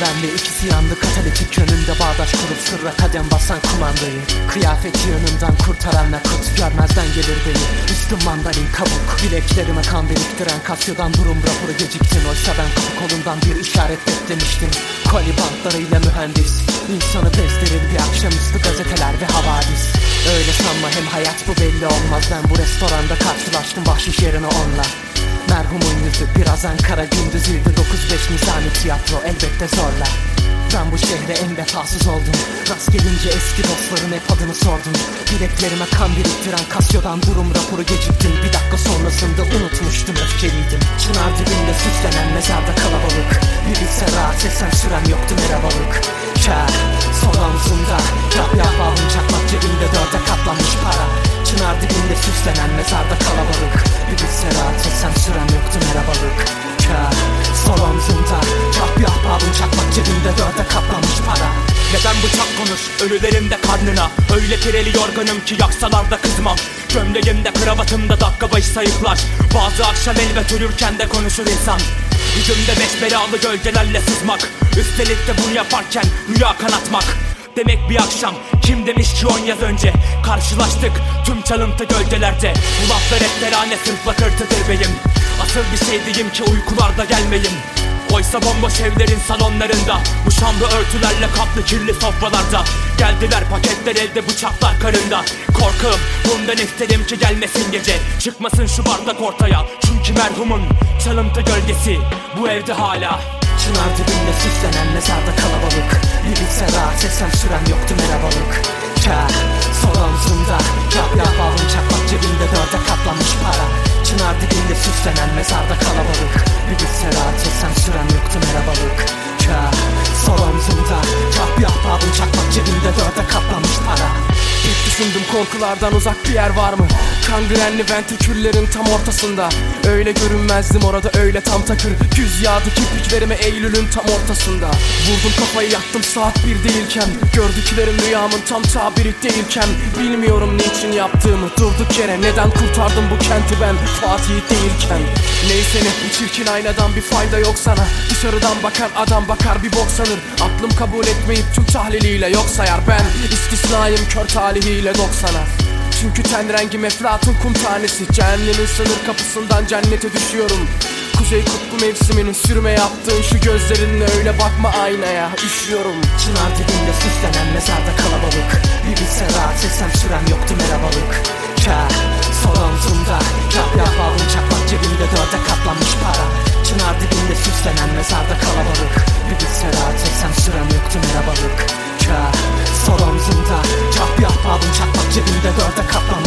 benle ikisi yandı katalitik yönünde bağdaş kurup sırra kadem basan kumandayı. Kıyafeti yanından kurtaran nakut görmezden gelir beni. Üstüm mandalin kabuk bileklerime kan biriktiren Kasyodan durum raporu geciktin. Oysa ben kapı kolundan bir işaret beklemiştim. Koli bantlarıyla mühendis İnsanı bezdirir bir akşamüstü gazeteler ve havadis. Öyle sanma hem hayat bu belli olmaz. Ben bu restoranda karşılaştım bahşiş yerine onunla yüzü biraz Ankara gündüzüydü 9-5 nizami tiyatro elbette zorla. Ben bu şehre en vefasız oldum. Rast gelince eski dostların hep adını sordum. Bileklerime kan biriktiren Kasyo'dan durum raporu geciktim. Bir dakika sonrasında unutmuştum öfkeliydim. Çınar dibinde süslenen mezarda kalabalık. Bir bilse rahat etsem sürem yoktu merhabalık. Kâr sol omzumda Yap yap alın çakmak cebimde dörde katlanmış para. Çınar dibinde süslenen Neden bıçak konuş ölülerin de karnına. Öyle pireli yorganım ki yaksalar da kızmam Gömleğimde kravatımda dakika başı sayıklar. Bazı akşam elbet ölürken de konuşur insan. Yüzümde beş belalı gölgelerle sızmak. Üstelik de bunu yaparken rüya kanatmak. Demek bir akşam kim demiş ki on yaz önce? Karşılaştık tüm çalıntı gölgelerde. Bu laflar hep terane sırf lakırtıdır beyim. Asıl bir şey diyeyim ki uykularda gelmeyin Oysa bomboş evlerin salonlarında Bu örtülerle kaplı kirli sofralarda Geldiler paketler elde bıçaklar karında Korkum bundan istedim ki gelmesin gece Çıkmasın şu bardak ortaya Çünkü merhumun çalıntı gölgesi Bu evde hala Çınar dibinde süslenen mezarda kalabalık bilse rahat etsem sürem yoktu merhabalık Kâr sol omzumda Yap yap alın çakmak cebimde dörde katlanmış para Çınar dibinde süslenen mezarda korkulardan uzak bir yer var mı? Kangrenli ventriküllerin tam ortasında. Öyle görünmezdim orada öyle tam takır. Güz yağdı kirpiklerime Eylül'ün tam ortasında. Vurdum kafayı yattım saat bir değilken. Gördüklerim rüyamın tam tabiri değilken. Bilmiyorum niçin yaptığımı. Durduk yere Neden kurtardım bu kenti ben? Fatih değilken. Neyse ne bu çirkin aynadan bir fayda yok sana. Dışarıdan bakan adam bakar bir bok sanır. Aklım kabul etmeyip tüm tahliliyle yok sayar Ben istisnayım kör talihiyle 90'a çünkü ten rengim eflatun kum tanesi. Cehennemin sınır kapısından cennete düşüyorum. Kuzey kutbu mevsiminin sürme yaptığın şu gözlerinle öyle bakma aynaya. Üşüyorum. Çınar dibinde süslenen mezarda kalabalık. Bir bilse rahat etsem sürem yoktu merhabalık Kâr sol omzumda Yap